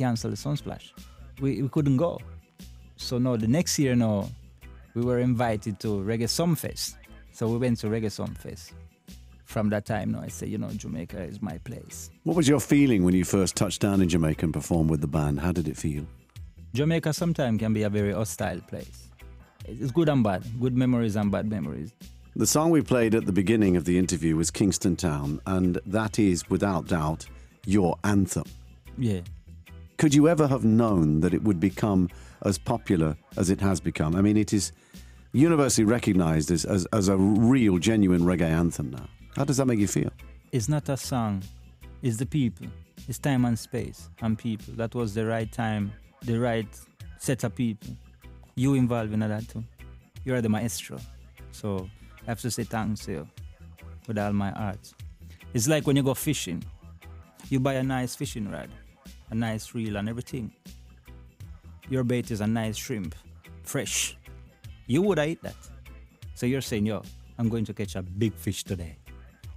canceled the Sunsplash. We, we couldn't go. So no, the next year no, we were invited to Reggae Sumfest. So we went to Reggae Sumfest. From that time no, I say, you know, Jamaica is my place. What was your feeling when you first touched down in Jamaica and performed with the band? How did it feel? Jamaica sometimes can be a very hostile place. It's good and bad, good memories and bad memories. The song we played at the beginning of the interview was Kingston Town, and that is, without doubt, your anthem. Yeah. Could you ever have known that it would become as popular as it has become? I mean, it is universally recognized as, as, as a real, genuine reggae anthem now. How does that make you feel? It's not a song, it's the people. It's time and space and people. That was the right time, the right set of people. You involved in that too. You are the maestro. So I have to say thanks to you with all my heart. It's like when you go fishing, you buy a nice fishing rod, a nice reel, and everything. Your bait is a nice shrimp, fresh. You would eat that. So you're saying, yo, I'm going to catch a big fish today.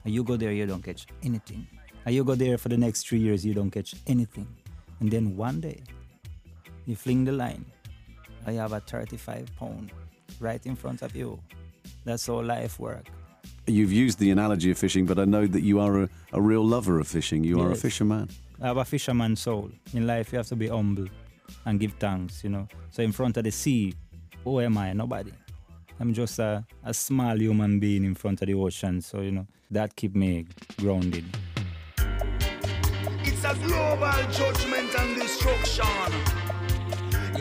And you go there, you don't catch anything. And you go there for the next three years, you don't catch anything. And then one day, you fling the line. I have a 35 pound right in front of you. That's how life works. You've used the analogy of fishing, but I know that you are a, a real lover of fishing. You are a fisherman. I have a fisherman's soul. In life, you have to be humble and give thanks, you know. So in front of the sea, who am I? Nobody. I'm just a, a small human being in front of the ocean. So, you know, that keep me grounded. It's a global judgment and destruction.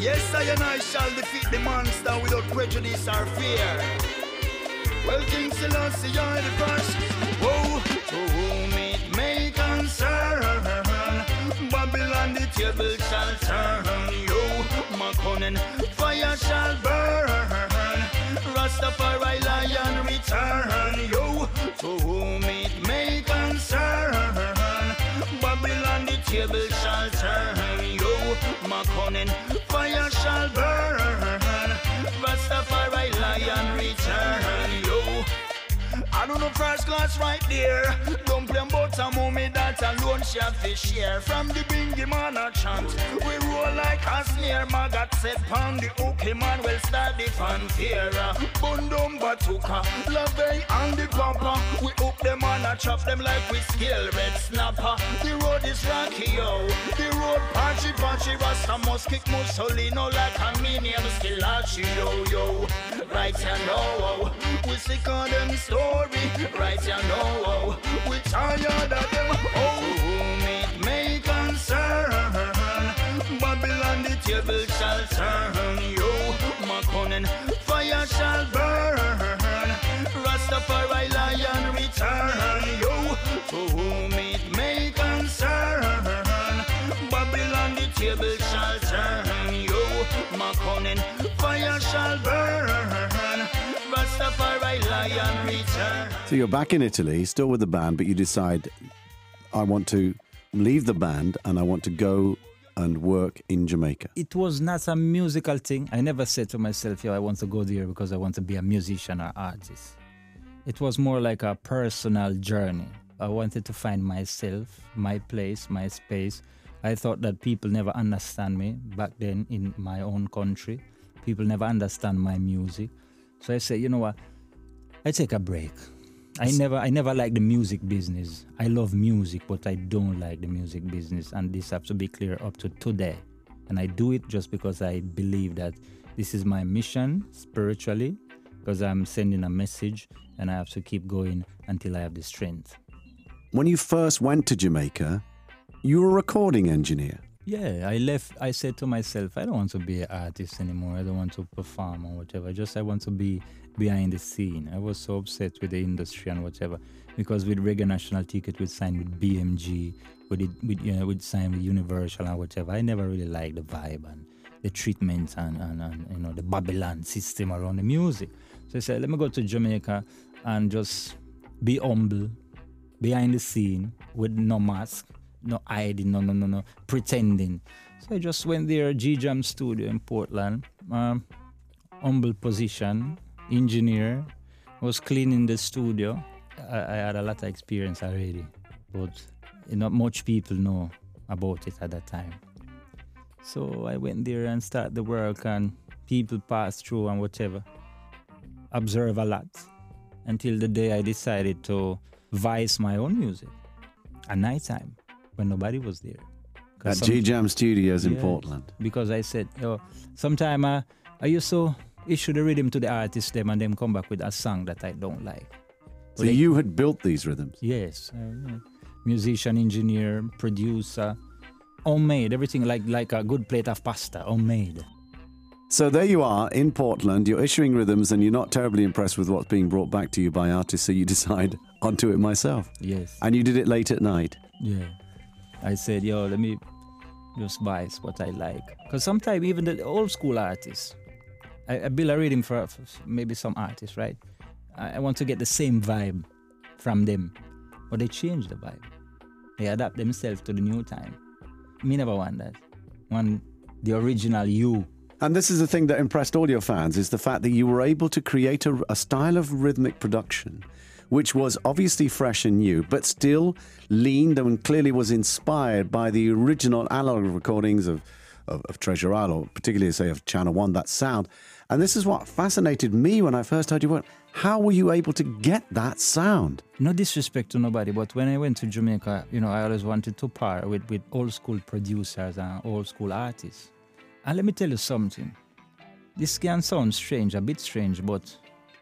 Yes, I and I shall defeat the monster without prejudice or fear. Well, King Selassie, I the first. Table shall turn. Yo, Makonnen, fire shall burn. Rastafari lion return. Yo, to whom it may concern. Babylon, the table shall turn. Yo, Makonnen, fire shall burn. Rastafari lion return. Yo, I don't know first class right there. Don't play about a moment that alone she have to share. From the bingy man a chant, we roll like a snare. Magat set pound the okay man will start the fanfare. Bundum batuka, love and the papa. We hook them and a chop them like we skill red snapper. The road is rocky yo, the road patchy patchy. Rasta must kick Mussolino like a minion Stilachi yo yo. Right you oh, know, oh. we sick on them story. Right you know, we tired of them. Oh, whom it may concern. Babylon the table shall turn. You Yo, Makonnen, fire shall burn. Rastafari lion return. Yo, to whom it may concern. Babylon the table shall turn. You Yo, Makonnen, fire shall burn. So you're back in Italy, still with the band, but you decide, I want to leave the band and I want to go and work in Jamaica. It was not a musical thing. I never said to myself, yo, I want to go there because I want to be a musician or artist. It was more like a personal journey. I wanted to find myself, my place, my space. I thought that people never understand me back then in my own country. People never understand my music. So I said, you know what? I take a break. I never I never like the music business. I love music, but I don't like the music business. And this has to be clear up to today. And I do it just because I believe that this is my mission spiritually, because I'm sending a message and I have to keep going until I have the strength. When you first went to Jamaica, you were a recording engineer. Yeah, I left. I said to myself, I don't want to be an artist anymore. I don't want to perform or whatever. Just I want to be behind the scene. I was so upset with the industry and whatever because with Reggae National Ticket, we signed with BMG, we did, we, you know, we'd signed with Universal and whatever. I never really liked the vibe and the treatment and, and, and you know the Babylon system around the music. So I said, let me go to Jamaica and just be humble, behind the scene with no mask, no hiding, no, no, no, no, pretending. So I just went there, Gee Jam Studio in Portland, um, humble position, engineer, was cleaning the studio. I, I had a lot of experience already, but not much people know about it at that time. So I went there and started the work, and people passed through and whatever. Observe a lot until the day I decided to voice my own music at nighttime when nobody was there. At Gee Jam Studios in. Portland. because I said, yo, sometime I, I used to issue the rhythm to the artist them and them come back with a song that I don't like. So they- you had built these rhythms. Yes, uh, musician, engineer, producer, homemade, everything like like a good plate of pasta, homemade. So there you are in Portland. You're issuing rhythms, and you're not terribly impressed with what's being brought back to you by artists. So you decide, do it myself. Yes, And you did it late at night. yeah. I said, yo, let me just buy what I like. Because sometimes even the old school artists, I, I build a rhythm for, for maybe some artists, right? I, I want to get the same vibe from them, but they change the vibe. They adapt themselves to the new time. Me never want that. Want the original you. And this is the thing that impressed all your fans is the fact that you were able to create a, a style of rhythmic production which was obviously fresh and new, but still leaned and clearly was inspired by the original analog recordings of, of, of Treasure Isle, or particularly, say, of Channel One, that sound. And this is what fascinated me when I first heard you work. How were you able to get that sound? No disrespect to nobody, but when I went to Jamaica, you know, I always wanted to par with, with old school producers and old school artists. And let me tell you something. This can sound strange, a bit strange, but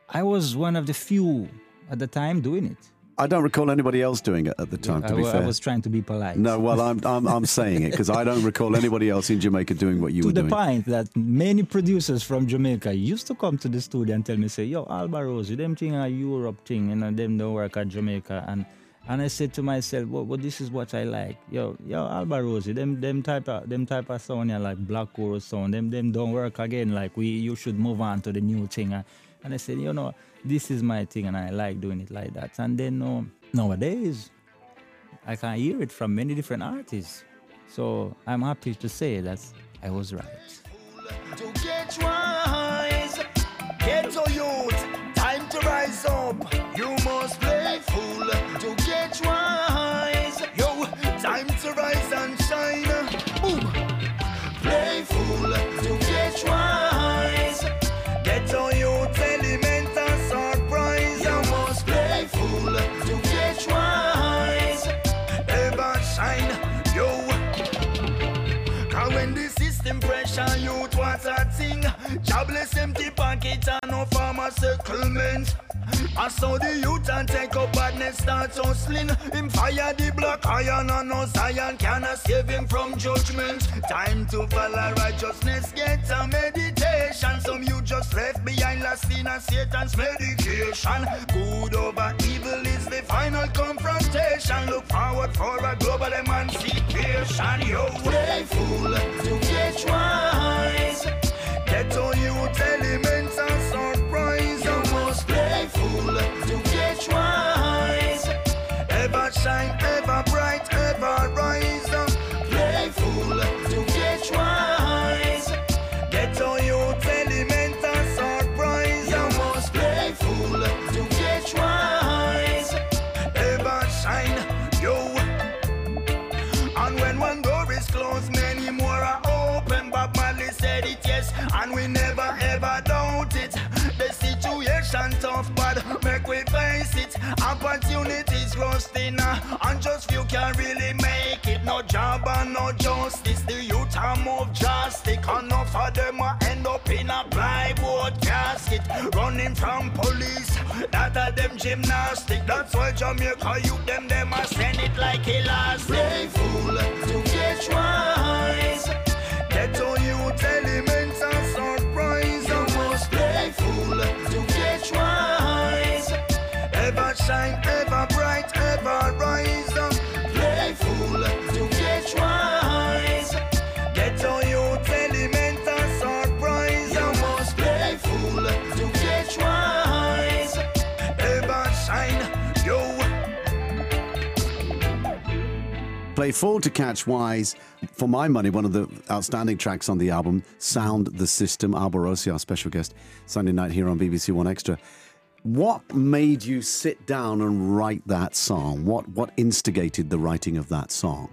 I was one of the few at the time doing it. I don't recall anybody else doing it at the time, to I, be wa- I fair. was trying to be polite. No, well, I'm, I'm, I'm saying it because I don't recall anybody else in Jamaica doing what you to were the point that many producers from Jamaica used to come to the studio and tell me, say, yo, Alborosie, them thing a Europe thing, you know, them don't work at Jamaica. And and I said to myself, well, well this is what I like. Yo, yo, Alborosie, them them type of them type of sound yeah, like Black Hole sound, them them don't work again. Like we you should move on to the new thing. And I said, you know, this is my thing and I like doing it like that. And then uh, nowadays I can hear it from many different artists. So I'm happy to say that I was right. Thing. Jobless empty pocket and no farmer settlement. I saw the youth and take up badness start hustling. Him fire the black iron and no Zion cannot save him from judgment. Time to follow righteousness get a meditation. Some you just left behind last in a Satan's medication. Good over evil is the final confrontation. Look forward for a global emancipation. Yo, play fool to get wise situation tough, but make we face it. Opportunities rusting, uh, and just few can really make it. No job and no justice. The youth are move drastic. Enough of them are end up in a plywood casket, running from police. That are them gymnastic. That's why Jamaica youth them them a send it like elastic. Play fool Play Fool to Catch Wise. For my money, one of the outstanding tracks on the album, Sound the System. Alborosie, our special guest, Sunday night here on BBC One Extra. What made you sit down and write that song? What what instigated the writing of that song?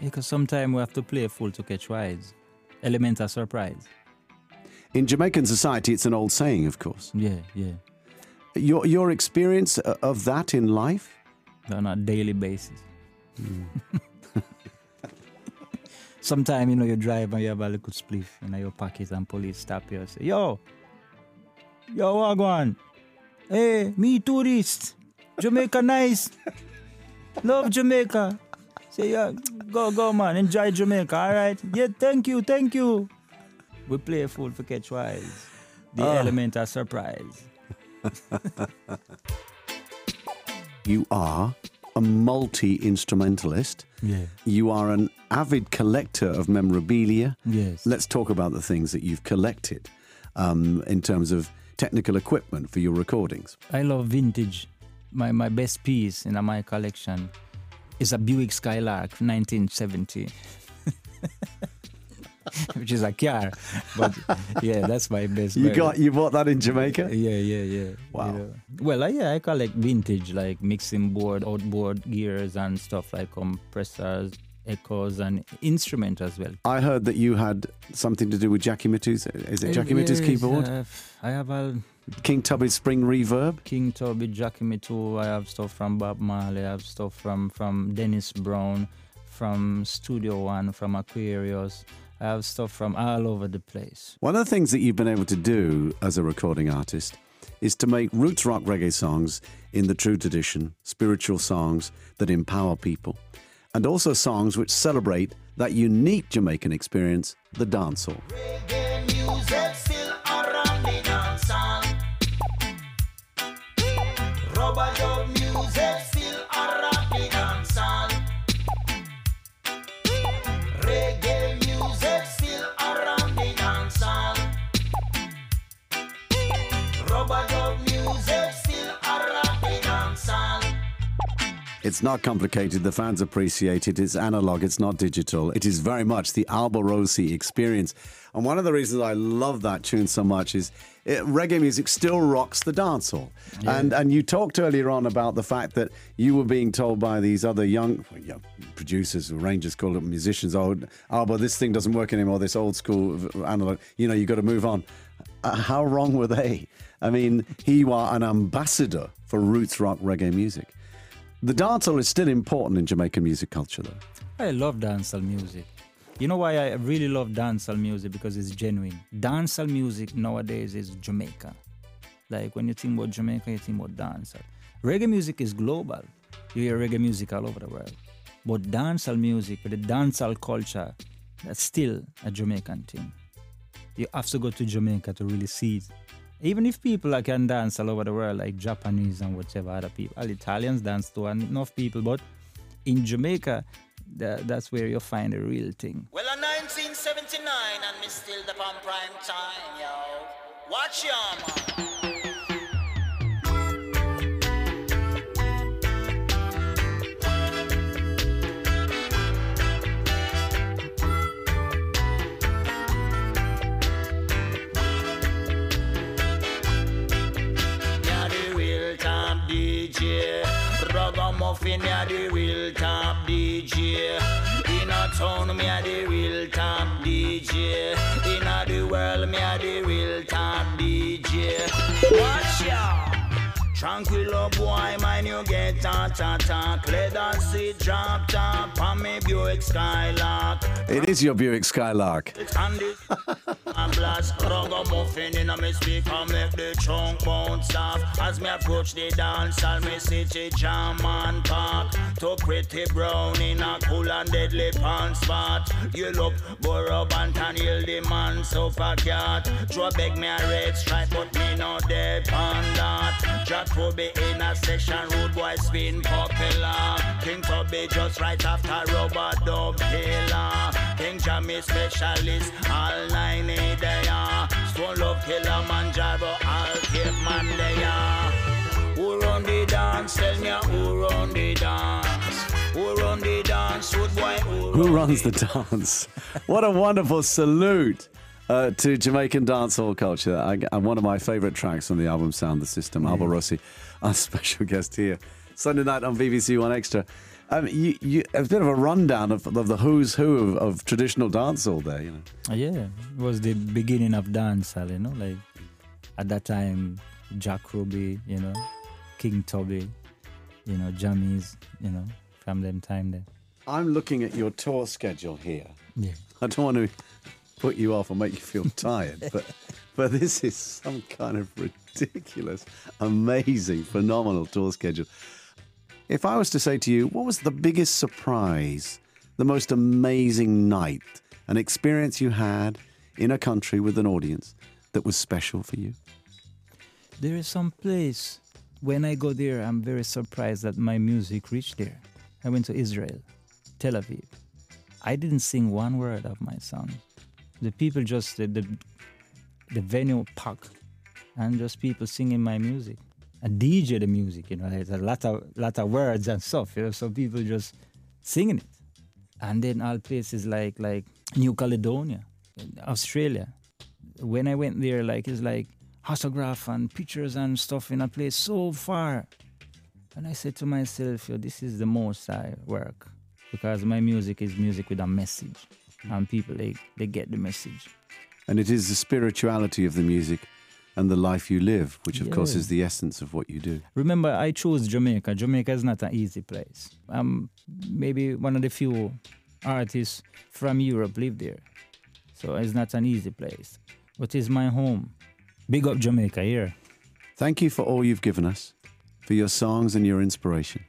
Because sometimes we have to play full to catch wise. element of surprise. In Jamaican society, it's an old saying, of course. Yeah, yeah. Your, your experience uh, of that in life? on a daily basis. Hmm. Sometimes, you know, you drive and you have a little spliff in your pocket and police stop you and say, Yo, yo, Wagwan. Hey, me tourist. Jamaica nice. Love Jamaica. Say, yeah, go, go, man. Enjoy Jamaica, all right? Yeah, thank you, thank you. We play a fool for catch wise. The Ah. element of surprise. You are a multi instrumentalist. Yeah. You are an avid collector of memorabilia. Yes. Let's talk about the things that you've collected um, in terms of technical equipment for your recordings. I love vintage. My my best piece in my collection is a Buick Skylark 1970. Which is a car, but yeah, that's my best. You got you bought that in Jamaica? yeah, yeah, yeah. Wow. You know. Well, uh, yeah, I collect vintage like mixing board, outboard gears, and stuff like compressors, echoes, and instrument as well. I heard that you had something to do with Jackie Mittoo's. Is it Jackie Mittoo's Yes, keyboard? uh, I have a King Tubby's Spring Reverb. King Tubby, Jackie Mittoo. I have stuff from Bob Marley. I have stuff from from Dennis Brown, from Studio One, from Aquarius. I have stuff from all over the place. One of the things that you've been able to do as a recording artist is to make roots rock reggae songs in the true tradition, spiritual songs that empower people, and also songs which celebrate that unique Jamaican experience, the dancehall. It's not complicated. The fans appreciate it. It's analog. It's not digital. It is very much the Alborosie experience. And one of the reasons I love that tune so much is it, reggae music still rocks the dancehall. And and you talked earlier on about the fact that you were being told by these other young, well, young producers, arrangers, call them musicians, oh, Albo, this thing doesn't work anymore. This old school analog. You know, you got to move on. Uh, how wrong were they? I mean, you are an ambassador for roots rock reggae music. The dancehall is still important in Jamaican music culture, though. I love dancehall music. You know why I really love dancehall music? Because it's genuine. Dancehall music nowadays is Jamaica. Like when you think about Jamaica, you think about dancehall. Reggae music is global. You hear reggae music all over the world. But dancehall music, the dancehall culture, that's still a Jamaican thing. You have to go to Jamaica to really see it. Even if people can dance all over the world, like Japanese and whatever other people, all Italians dance too, and enough people, but in Jamaica, tha- that's where you'll find the real thing. Well, in 1979, and me still the prime time, yo. Watch ya, man. Ragamuffin, yeah, the real top DJ. In a town, me a the real top DJ. In a the world, me a the real top DJ. Watch ya. Tranquilo boy, man, you get ta ta ta. Leather seat drop top, on me Buick Skylark. It is your Buick Skylark. It's handy. I blast ragamuffin in a me speaker, make the trunk bounce off. As me approach the dance, I'll me city jam and park. To pretty brown in a cool and deadly pants spot. You look Burrow and yield the man sofa cat. Draw beg me a red stripe, but me no on that. Jack will be in a section, rude boy spin popular. King Tubby just right after Robert Dub Taylor. King Jammy specialist, all nine eh, in there. Stone Love Killamanjaro, all caveman there. Who run the dance? Tell me who run the dance? Who run the dance? Boy, who, Who run runs the dance? What a wonderful salute uh, to Jamaican dancehall culture. I, and one of my favourite tracks on the album Sound the System, Alba mm. Rossi, our special guest here. Sunday night on BBC One Extra. Um, you, you, a bit of a rundown of, of the who's who of, of traditional dancehall there, you know. Yeah, it was the beginning of dancehall, you know, like at that time, Jack Ruby, you know, King Tubby, you know, Jammies, you know, from them time there. I'm looking at your tour schedule here. Yeah. I don't want to put you off or make you feel tired, but but this is some kind of ridiculous, amazing, phenomenal tour schedule. If I was to say to you, what was the biggest surprise, the most amazing night, an experience you had in a country with an audience that was special for you? There is some place when I go there, I'm very surprised that my music reached there. I went to Israel, Tel Aviv. I didn't sing one word of my song. The people just the the, the venue packed, and just people singing my music. And DJ the music, you know, there's a lot of lot of words and stuff, you know, so people just singing it. And then all places like like New Caledonia, Australia. When I went there, like it's like autograph and pictures and stuff in a place so far. And I said to myself, Yo, this is the most I work because my music is music with a message, and people they, they get the message. And it is the spirituality of the music and the life you live, which of course is the essence of what you do. Remember, I chose Jamaica. Jamaica is not an easy place. I'm maybe one of the few artists from Europe live there, so it's not an easy place, but it's my home. Big up Jamaica here. Thank you for all you've given us, for your songs and your inspiration.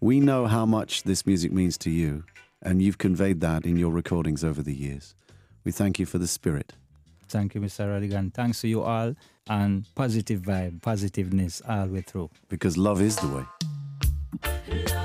We know how much this music means to you, and you've conveyed that in your recordings over the years. We thank you for the spirit. Thank you, Mr. Rodigan. Thanks to you all, and positive vibe, positiveness all the way through. because love is the way. Love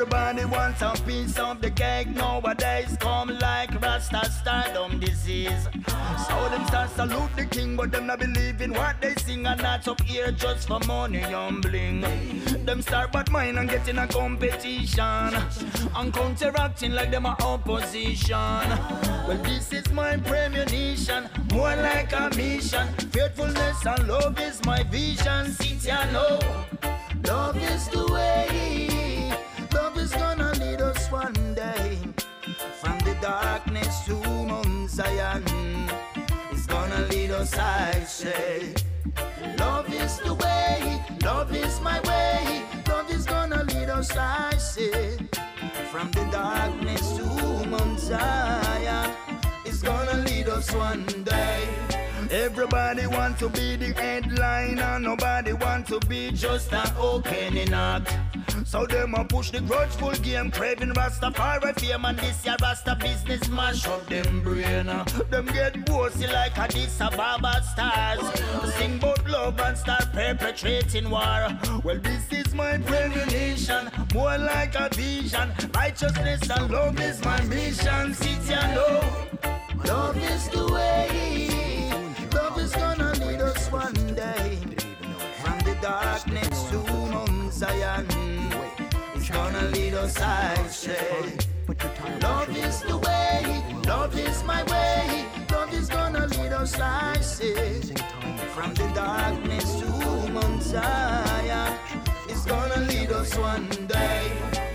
Everybody wants a piece of the cake nowadays. Come like Rasta stardom disease. So them start salute the king, but them not believe in what they sing and not up here just for money and bling. Them start bad mind and get in a competition and counteracting like them a opposition. Well, this is my premonition, more like a mission. Faithfulness and love is my vision. Sit here know. Love is the way. Zion. It's gonna lead us, I say. Love is the way. Love is my way. Love is gonna lead us, I say. From the darkness to Mount Zion. It's gonna lead us one day. Everybody want to be the headliner, nobody want to be just an opening act. So them a push the grudgeful game, craving Rastafari fame and this year Rasta business mash up them brain. Uh. Them get bossy like Addis Ababa stars. Sing about love and start perpetrating war. Well, this is my premonition, more like a vision. Righteousness and love is my mission. City and know. Love is the way. I say. Love is the way. Love is my way. Love is gonna lead us, I say. From the darkness to Mount Zion. It's gonna lead us one day.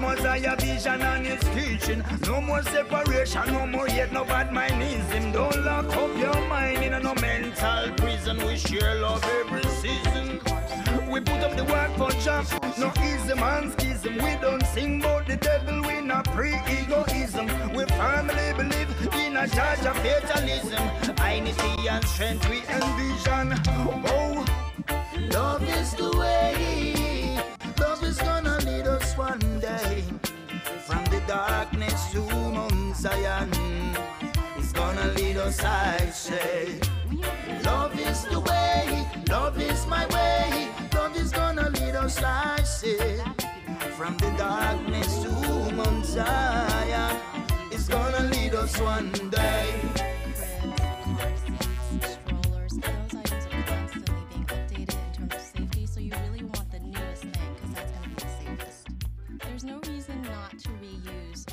Messiah Messiah vision and his teaching. No more separation, no more yet no bad mindism. Don't lock up your mind in a no mental prison. We share love every season. We put up the work for job, no easy man schism. We don't sing about the devil, we not pre-egoism. We firmly believe in a judge of fatalism. Unity and strength we envision. Oh, Zion. It's gonna lead us, I say. Love is the way, love is my way, love is gonna lead us, I say. From the darkness to Mount Zion, it's gonna lead us one day.